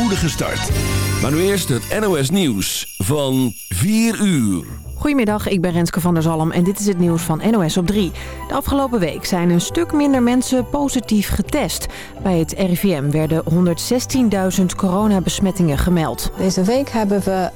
spoedige start. Maar nu eerst het NOS Nieuws van 4 uur. Goedemiddag, ik ben Renske van der Zalm en dit is het nieuws van NOS op 3. De afgelopen week zijn een stuk minder mensen positief getest. Bij het RIVM werden 116.000 coronabesmettingen gemeld. Deze week hebben we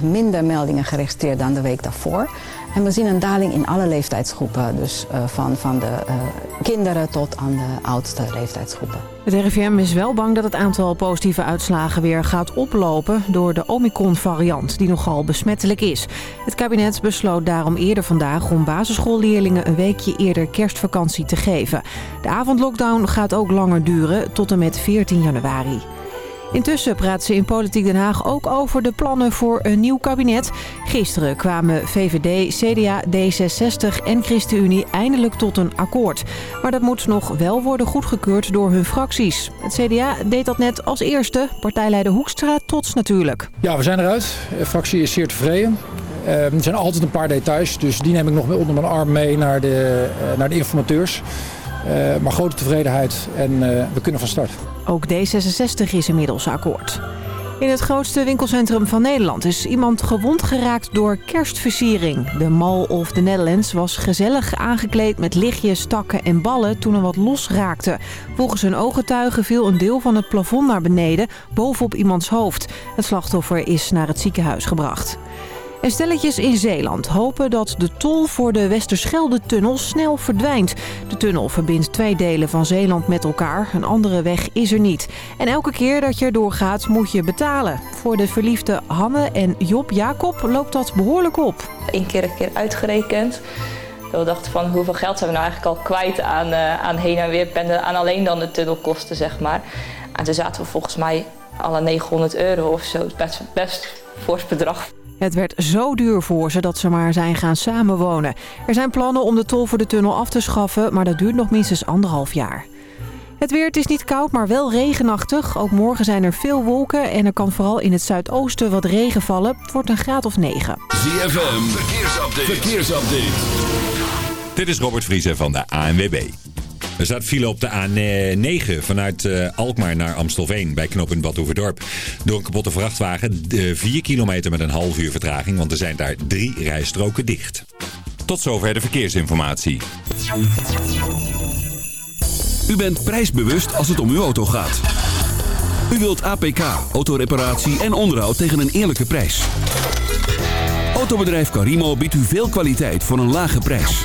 21% minder meldingen geregistreerd dan de week daarvoor. En we zien een daling in alle leeftijdsgroepen. Dus uh, van, van de uh, kinderen tot aan de oudste leeftijdsgroepen. Het RIVM is wel bang dat het aantal positieve uitslagen weer gaat oplopen... door de Omicron-variant, die nogal besmettelijk is. Het kabinet besloot daarom eerder vandaag om basisschoolleerlingen... een weekje eerder kerstvakantie te geven. De avondlockdown gaat ook langer duren, tot en met 14 januari. Intussen praat ze in Politiek Den Haag ook over de plannen voor een nieuw kabinet. Gisteren kwamen VVD, CDA, D66 en ChristenUnie eindelijk tot een akkoord. Maar dat moet nog wel worden goedgekeurd door hun fracties. Het CDA deed dat net als eerste. Partijleider Hoekstra trots natuurlijk. Ja, we zijn eruit. De fractie is zeer tevreden. er zijn altijd een paar details, dus die neem ik nog onder mijn arm mee naar de, naar de informateurs. Uh, maar grote tevredenheid en uh, we kunnen van start. Ook D66 is inmiddels akkoord. In het grootste winkelcentrum van Nederland is iemand gewond geraakt door kerstversiering. De Mall of the Netherlands was gezellig aangekleed met lichtjes, takken en ballen toen er wat los raakte. Volgens een ooggetuige viel een deel van het plafond naar beneden bovenop iemands hoofd. Het slachtoffer is naar het ziekenhuis gebracht. En stelletjes in Zeeland hopen dat de tol voor de Westerschelde-tunnel snel verdwijnt. De tunnel verbindt twee delen van Zeeland met elkaar. Een andere weg is er niet. En elke keer dat je erdoor gaat moet je betalen. Voor de verliefde Hanne en Job Jacob loopt dat behoorlijk op. Eén keer een keer uitgerekend. We dachten van hoeveel geld zijn we nou eigenlijk al kwijt aan, uh, aan heen en weer pendelen. Aan alleen dan de tunnelkosten zeg maar. En toen zaten we volgens mij alle 900 euro of zo. Best, best fors bedrag. Het werd zo duur voor ze dat ze maar zijn gaan samenwonen. Er zijn plannen om de tol voor de tunnel af te schaffen, maar dat duurt nog minstens anderhalf jaar. Het weer, het is niet koud, maar wel regenachtig. Ook morgen zijn er veel wolken en er kan vooral in het zuidoosten wat regen vallen. Het wordt een graad of 9. ZFM, verkeersupdate. verkeersupdate. Dit is Robert Vriezen van de ANWB. Er staat file op de A9 vanuit uh, Alkmaar naar Amstelveen bij knooppunt Badhoevedorp. Door een kapotte vrachtwagen 4 kilometer met een half uur vertraging, want er zijn daar drie rijstroken dicht. Tot zover de verkeersinformatie. U bent prijsbewust als het om uw auto gaat. U wilt APK, autoreparatie en onderhoud tegen een eerlijke prijs. Autobedrijf Carimo biedt u veel kwaliteit voor een lage prijs.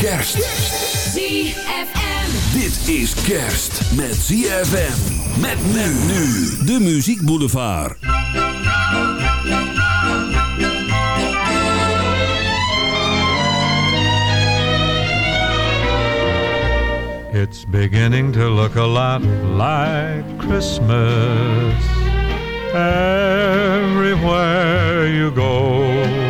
Kerst. ZFM. Dit is kerst met ZFM. Met men nu. De Muziek Boulevard. It's beginning to look a lot like Christmas everywhere you go.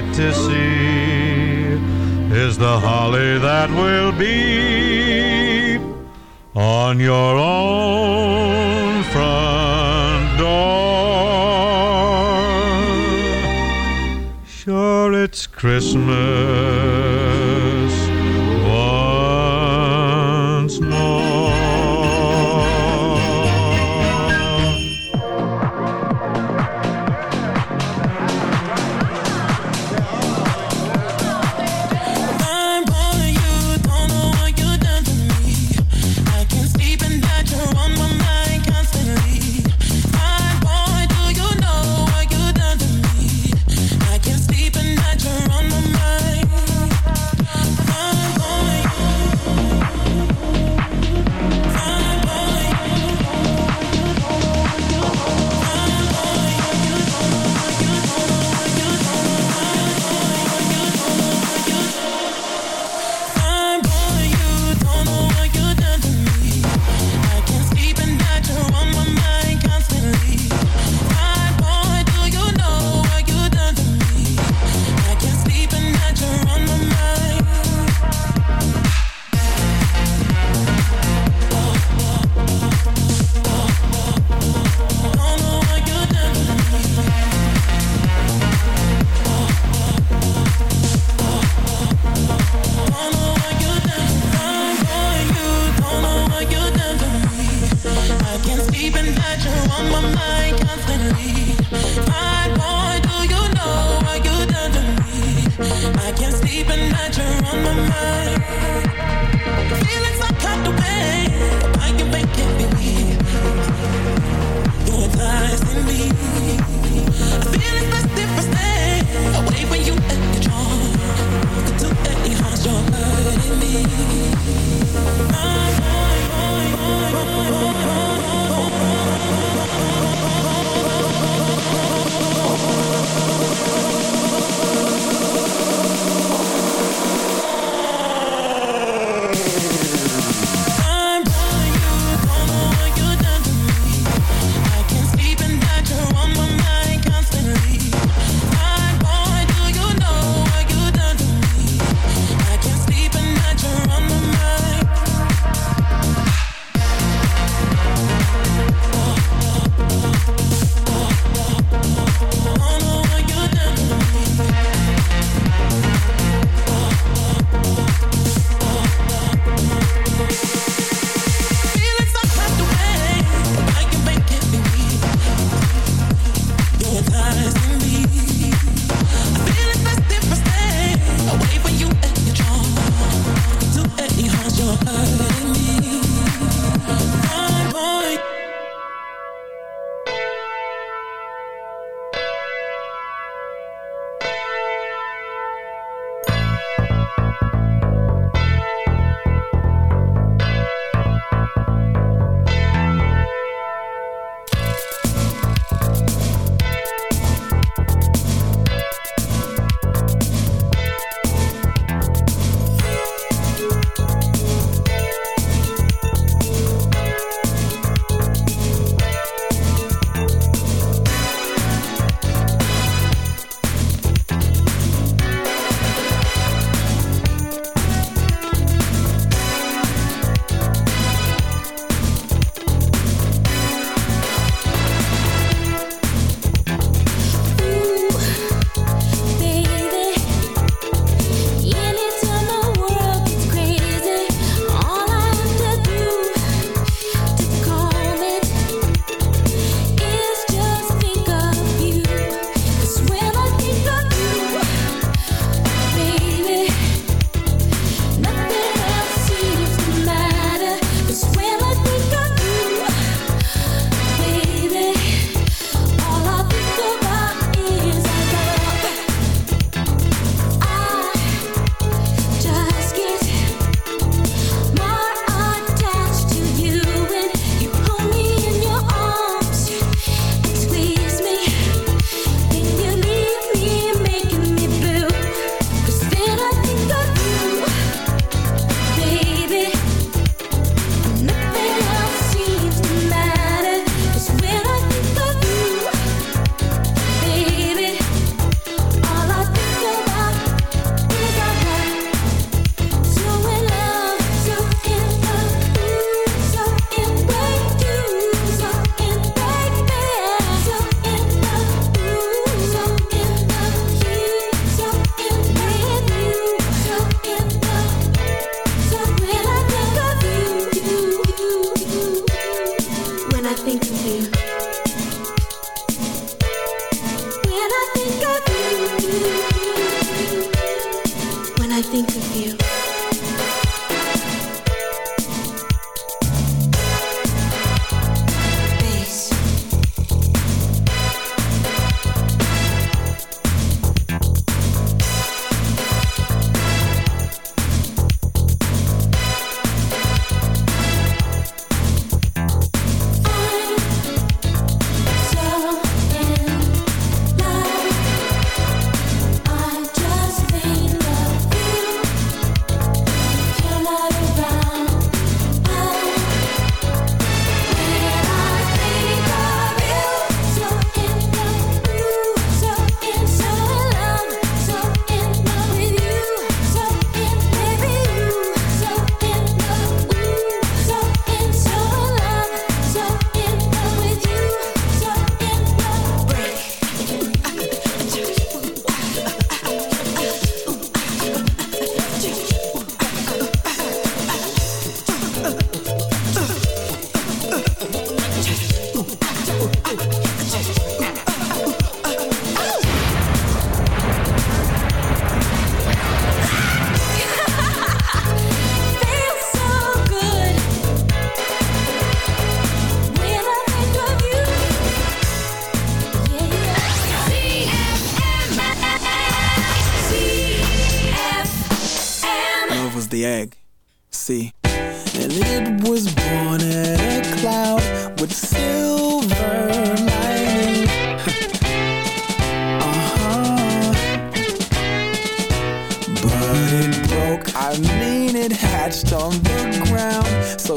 to see egg. See? And it was born in a cloud with silver lining. uh huh. But it broke, I mean, it hatched on the ground. So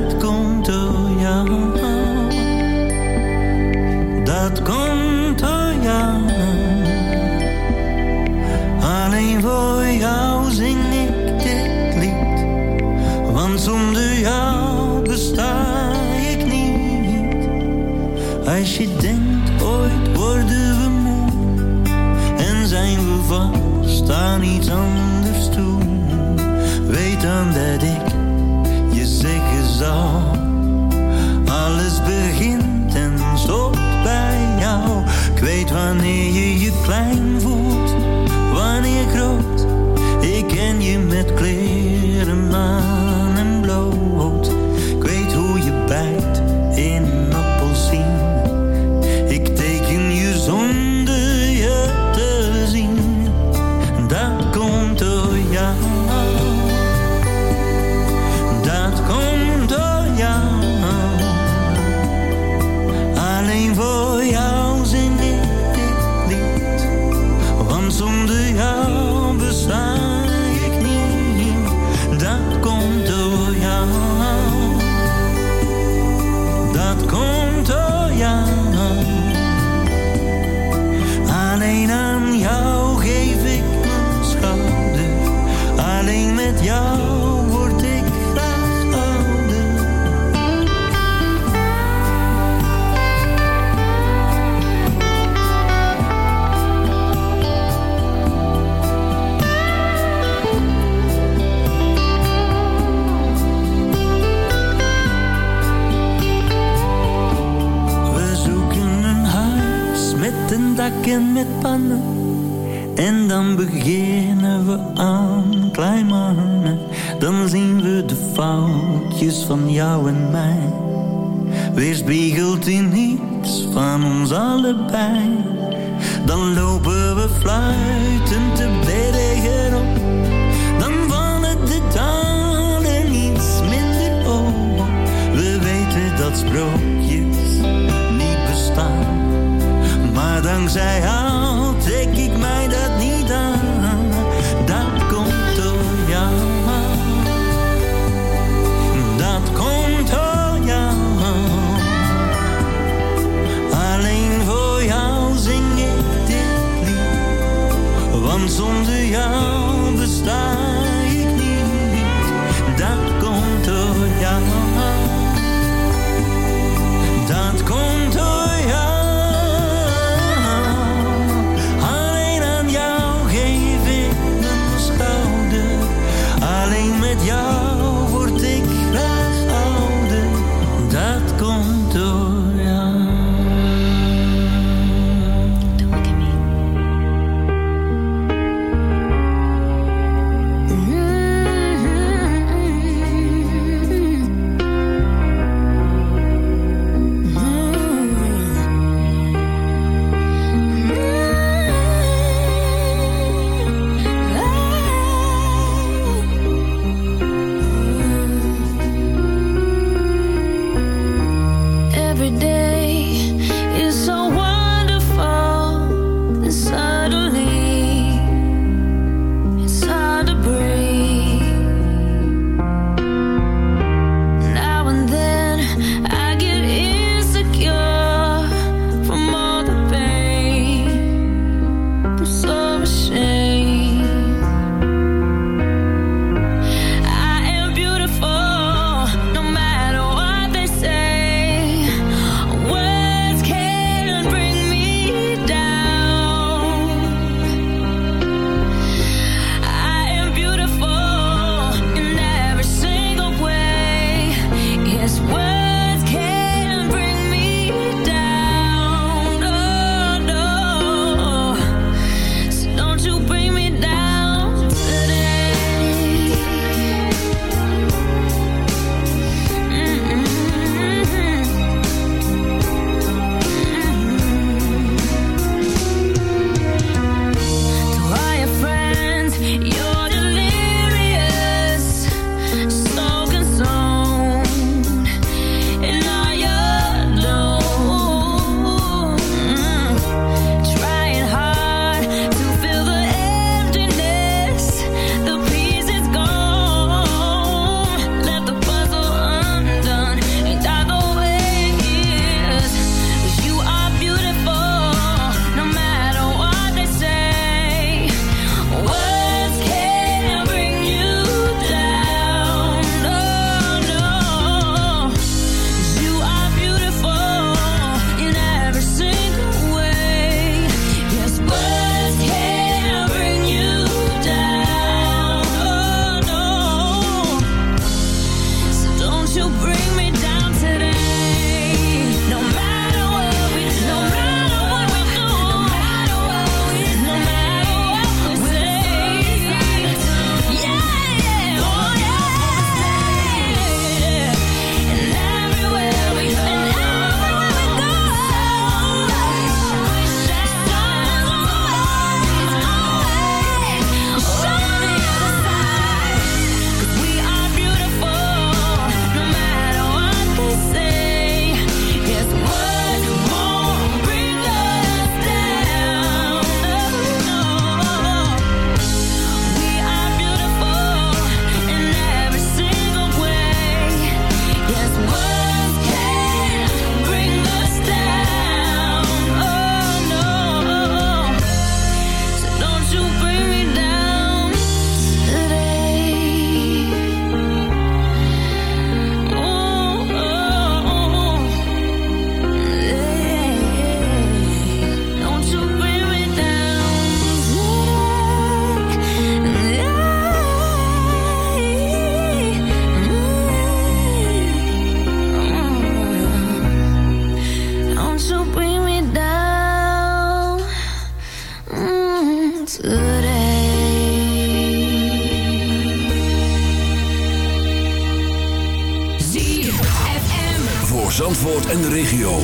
dat komt door jou. Dat komt door jou. Alleen voor jou zing ik dit lied, want zonder jou besta ik niet. Als je denkt ooit worden we vermoed en zijn we vast aan iets anders toe, weet dan dat ik. Alles begint en stopt bij jou. Ik weet wanneer je je klein voelt, wanneer groot. Ik ken je met kleren maar. Regio.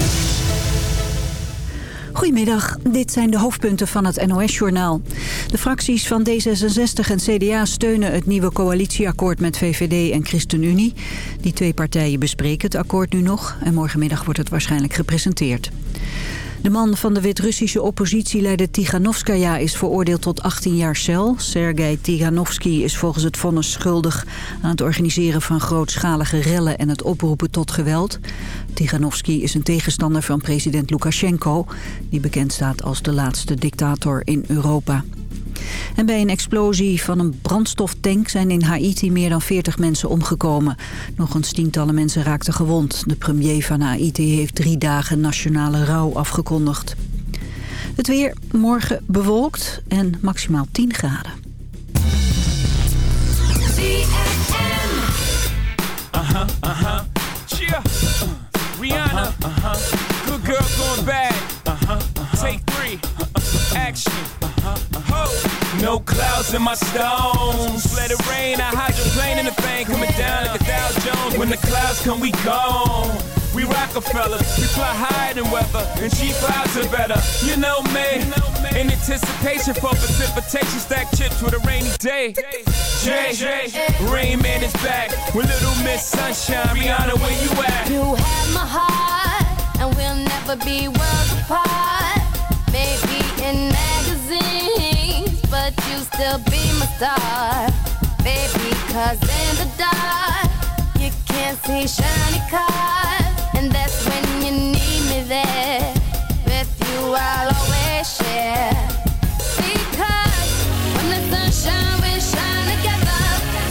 Goedemiddag, dit zijn de hoofdpunten van het NOS-journaal. De fracties van D66 en CDA steunen het nieuwe coalitieakkoord met VVD en ChristenUnie. Die twee partijen bespreken het akkoord nu nog en morgenmiddag wordt het waarschijnlijk gepresenteerd. De man van de Wit-Russische oppositieleider Tiganovskaya is veroordeeld tot 18 jaar cel. Sergei Tiganovsky is volgens het vonnis schuldig aan het organiseren van grootschalige rellen en het oproepen tot geweld. Tiganovsky is een tegenstander van president Lukashenko, die bekend staat als de laatste dictator in Europa. En bij een explosie van een brandstoftank zijn in Haiti meer dan 40 mensen omgekomen. Nog eens tientallen mensen raakten gewond. De premier van Haiti heeft drie dagen nationale rouw afgekondigd. Het weer morgen bewolkt en maximaal 10 graden. Uh-huh, uh-huh. Uh. Uh-huh. Action. No clouds in my stones. Let it rain. I hydroplane in the thing coming down like a Dow Jones. When the clouds come, we gone. We Rockefellers, we fly higher than weather, and cheap vibes are better. You know me, in anticipation for precipitation, stack chips with a rainy day. Jay, Rain Man is back with Little Miss Sunshine. Rihanna, where you at? You have my heart, and we'll never be worlds apart. Still be my star. Baby, cause in the dark, you can't see shiny cars. And that's when you need me there. With you, I'll always share. Because when the sunshine will shine together,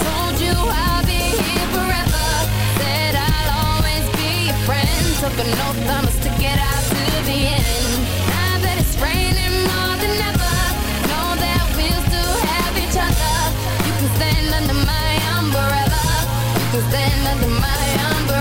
told you I'll be here forever. Said I'll always be your friend. Took an oath, to get out to the end. Now that it's raining more than ever, Cause under my umbrella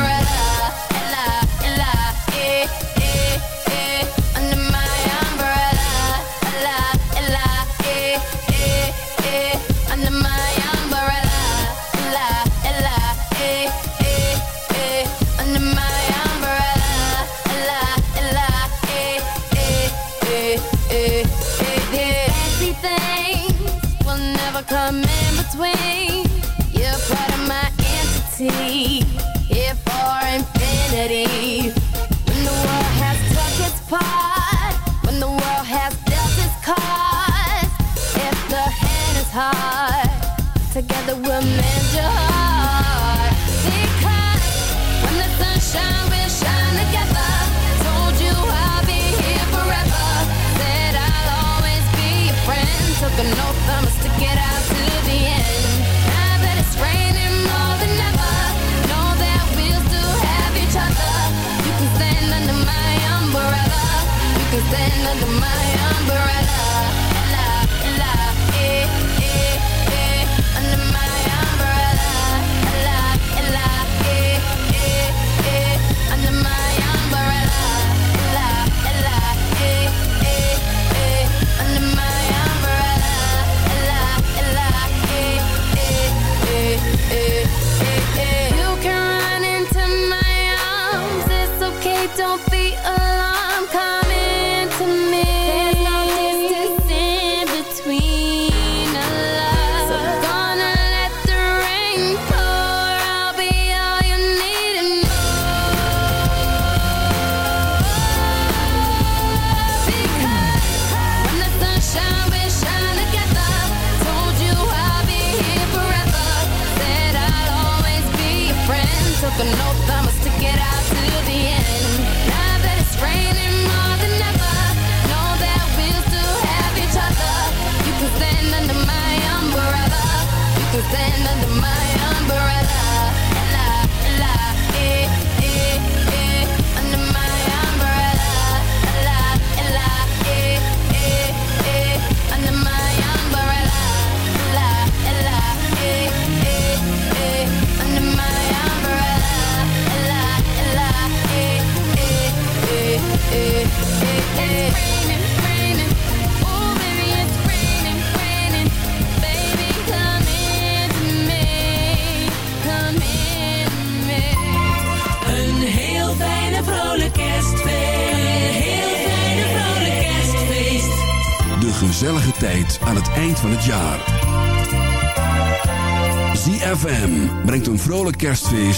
kerstfeest.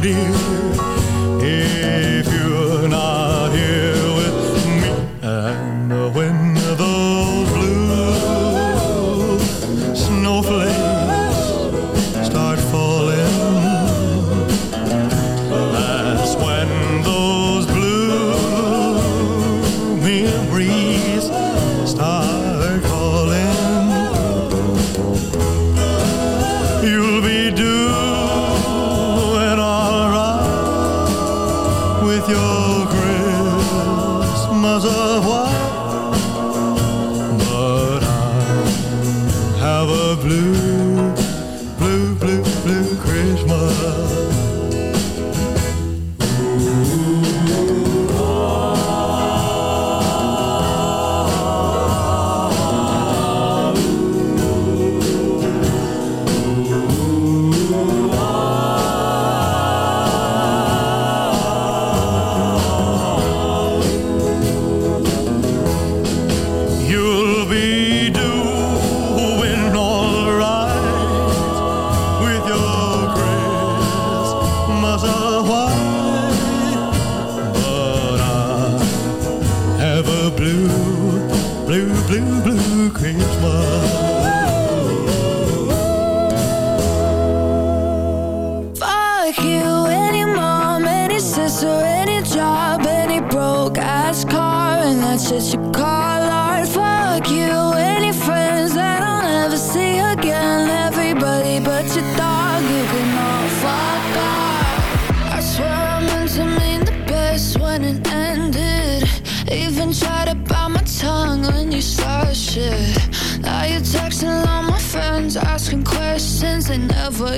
dear was a but I have a blue, blue, blue, blue Christmas. Fuck you, any mom, any sister, any job, any broke ass car, and that's just your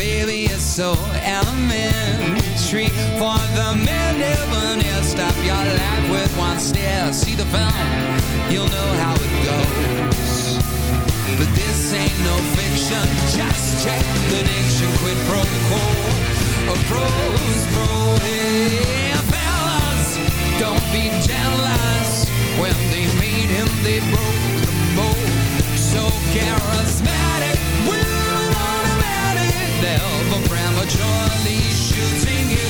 Baby, it's so elementary. For the near stop your life with one stare. See the film, you'll know how it goes. But this ain't no fiction. Just check the nation quid pro quo. A pro's pro. Fellas, don't be jealous. When they made him, they broke Prematurely shooting you.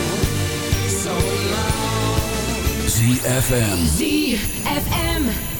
So alone, but safe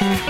Thank you.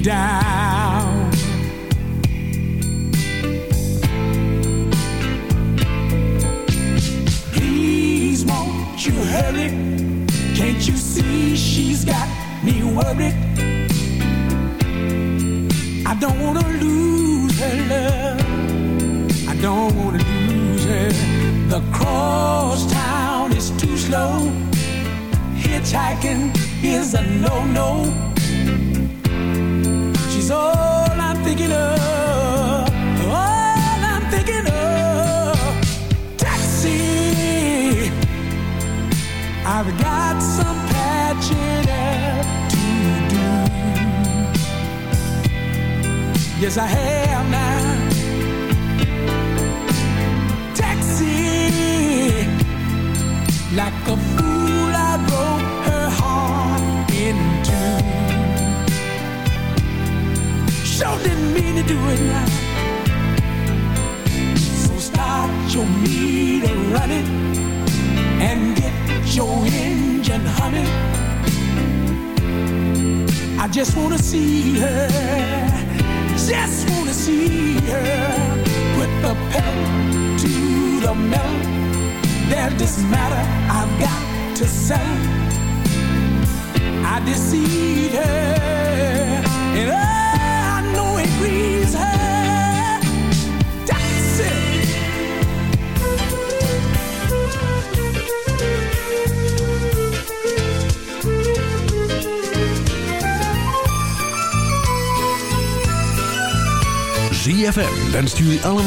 die.